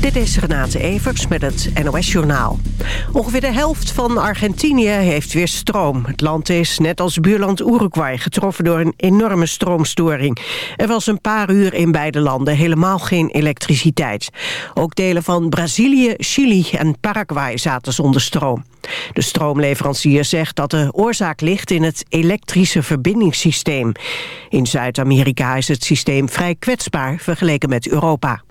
Dit is Renate Evers met het NOS Journaal. Ongeveer de helft van Argentinië heeft weer stroom. Het land is, net als buurland Uruguay, getroffen door een enorme stroomstoring. Er was een paar uur in beide landen helemaal geen elektriciteit. Ook delen van Brazilië, Chili en Paraguay zaten zonder stroom. De stroomleverancier zegt dat de oorzaak ligt in het elektrische verbindingssysteem. In Zuid-Amerika is het systeem vrij kwetsbaar vergeleken met Europa.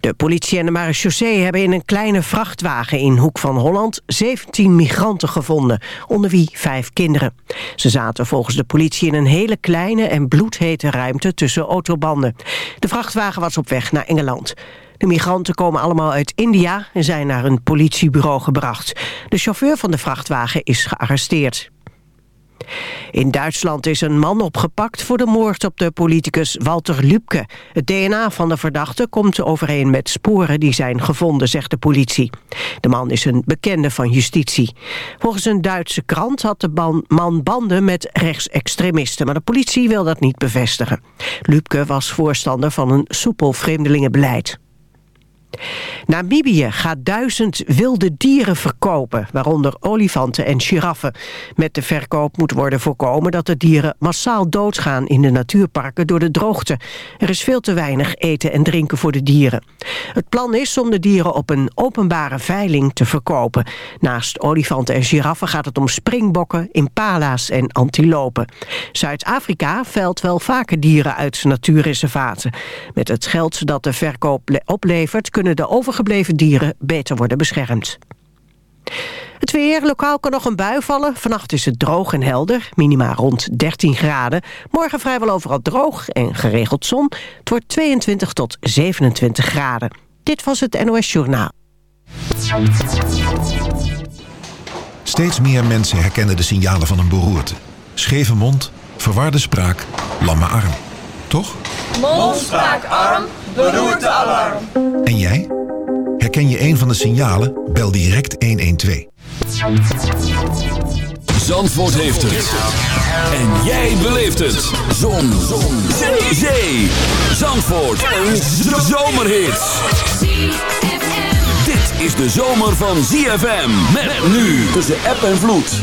De politie en de marechaussee hebben in een kleine vrachtwagen in Hoek van Holland 17 migranten gevonden, onder wie vijf kinderen. Ze zaten volgens de politie in een hele kleine en bloedhete ruimte tussen autobanden. De vrachtwagen was op weg naar Engeland. De migranten komen allemaal uit India en zijn naar een politiebureau gebracht. De chauffeur van de vrachtwagen is gearresteerd. In Duitsland is een man opgepakt voor de moord op de politicus Walter Lübke. Het DNA van de verdachte komt overeen met sporen die zijn gevonden, zegt de politie. De man is een bekende van justitie. Volgens een Duitse krant had de man banden met rechtsextremisten, maar de politie wil dat niet bevestigen. Lübke was voorstander van een soepel vreemdelingenbeleid. Namibië gaat duizend wilde dieren verkopen, waaronder olifanten en giraffen. Met de verkoop moet worden voorkomen dat de dieren massaal doodgaan in de natuurparken door de droogte. Er is veel te weinig eten en drinken voor de dieren. Het plan is om de dieren op een openbare veiling te verkopen. Naast olifanten en giraffen gaat het om springbokken, impala's en antilopen. Zuid-Afrika veilt wel vaker dieren uit natuurreservaten. Met het geld dat de verkoop oplevert kunnen de overgebleven dieren beter worden beschermd. Het weer, lokaal kan nog een bui vallen. Vannacht is het droog en helder, minima rond 13 graden. Morgen vrijwel overal droog en geregeld zon. Het wordt 22 tot 27 graden. Dit was het NOS Journaal. Steeds meer mensen herkennen de signalen van een beroerte. Scheve mond, verwarde spraak, lamme arm. Toch? Mond, spraak, arm, beroertealarm. En jij? Herken je een van de signalen? Bel direct 112. Zandvoort heeft het. En jij beleeft het. Zon. Zon. Zee. Zee. Zandvoort. Een zomerhit. Dit is de zomer van ZFM. Met nu tussen app en vloed.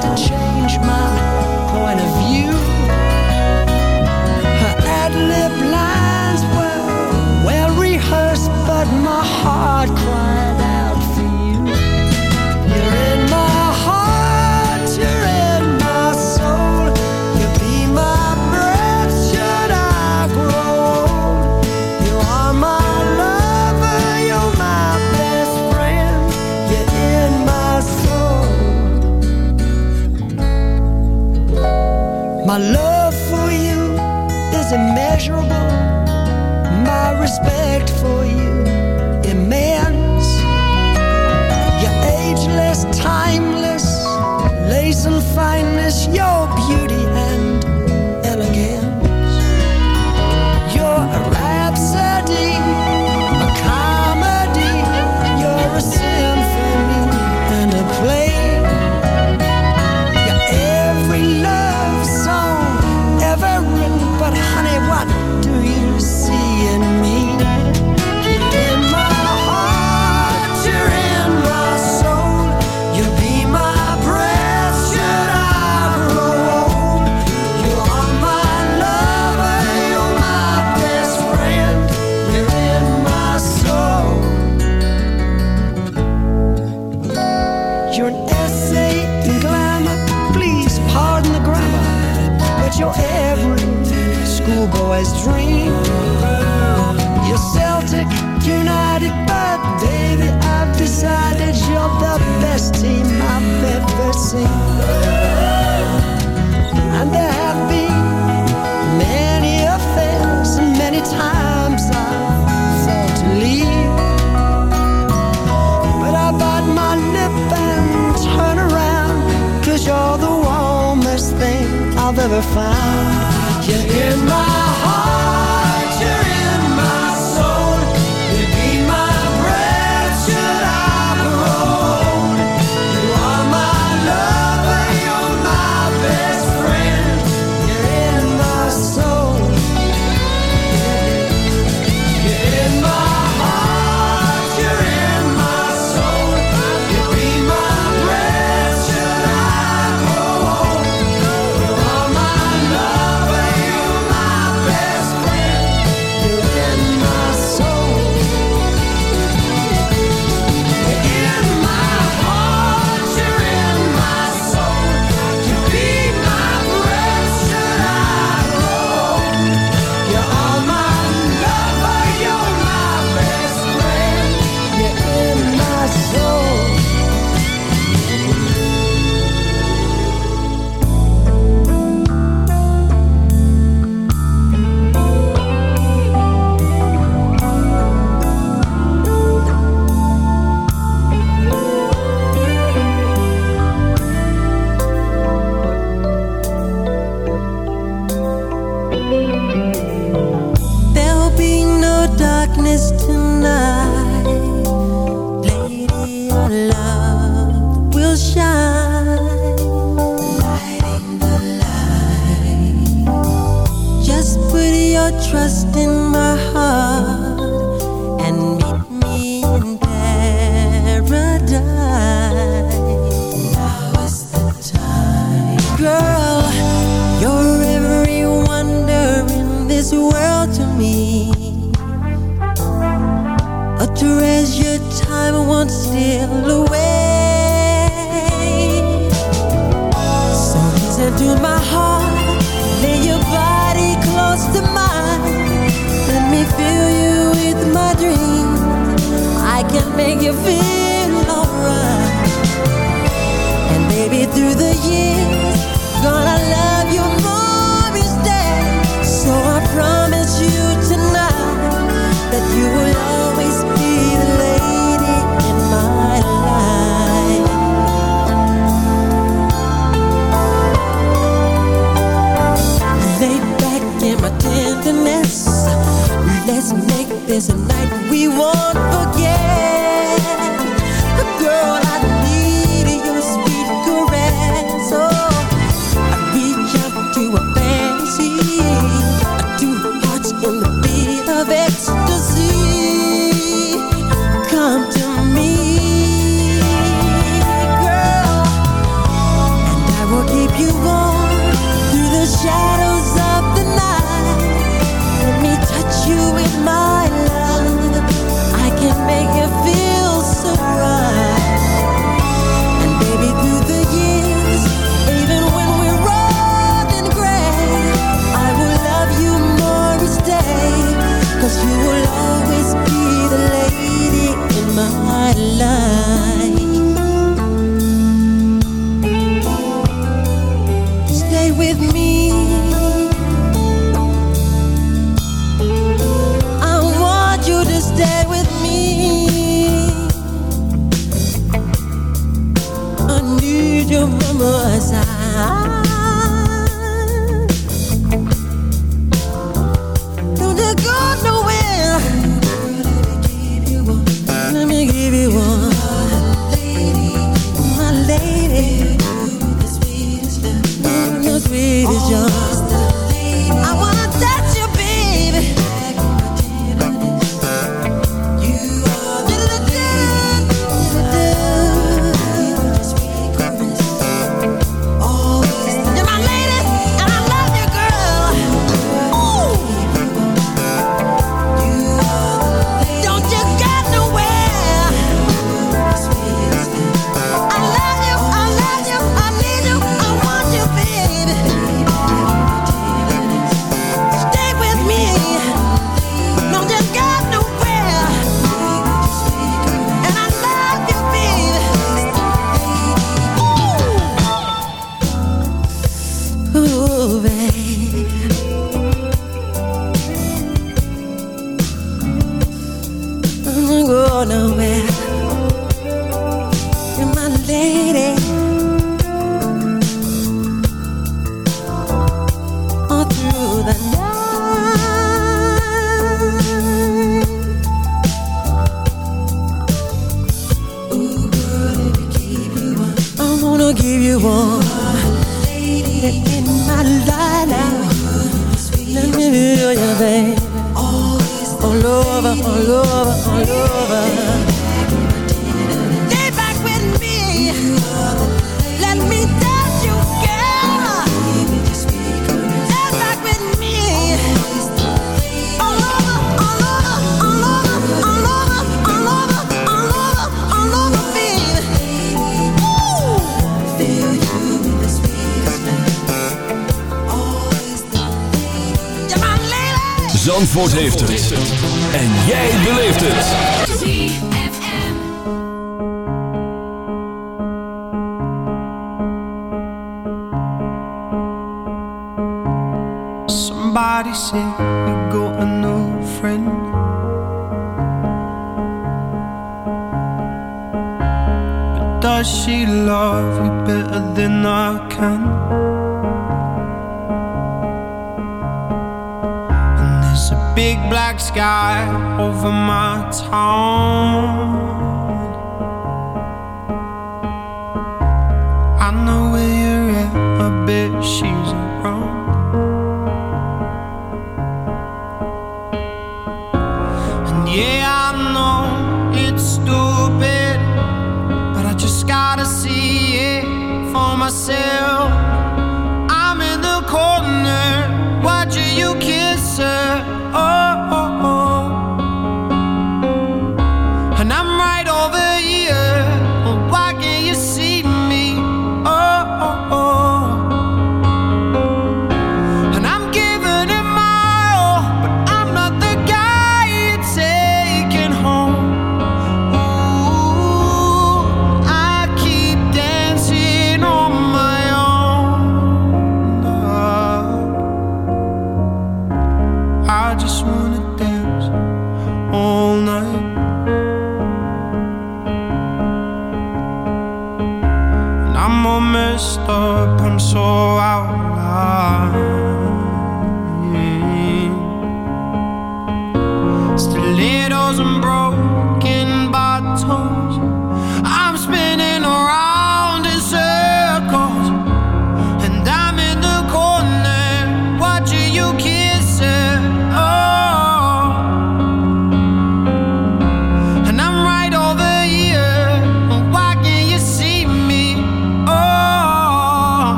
To change my My love for you is immeasurable. My respect for always dream. You're Celtic United, but baby, I've decided you're the best team I've ever seen. And there have been many affairs, and many times I thought to leave. But I bite my lip and turn around, cause you're the warmest thing I've ever found. You're in my heart. trust in my heart. make you feel in my life now. Let me be baby. All over, all over, all over. Zandvoort heeft het. En jij beleeft het. Somebody said you got a new friend. But does she love you better than I can? sky over my town.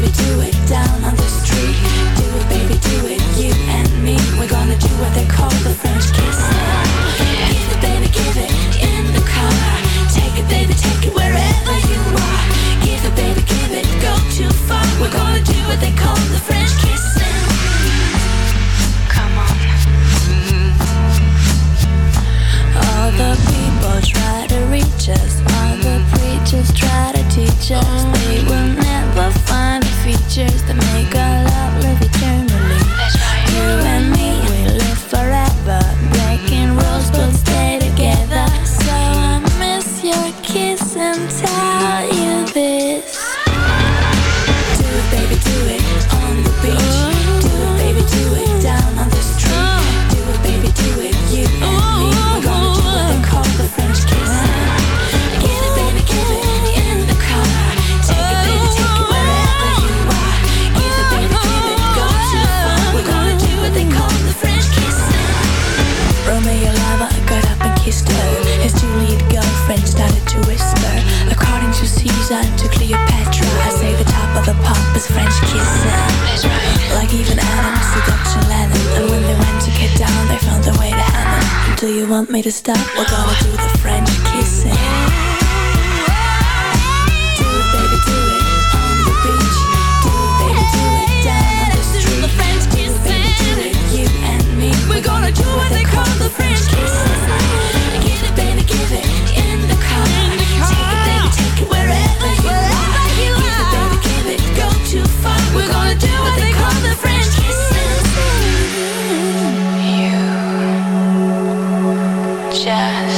baby, do it just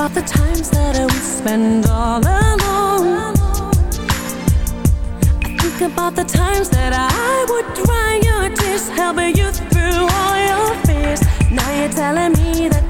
about the times that I would spend all alone? I think about the times that I would dry your tears Help you through all your fears. Now you're telling me that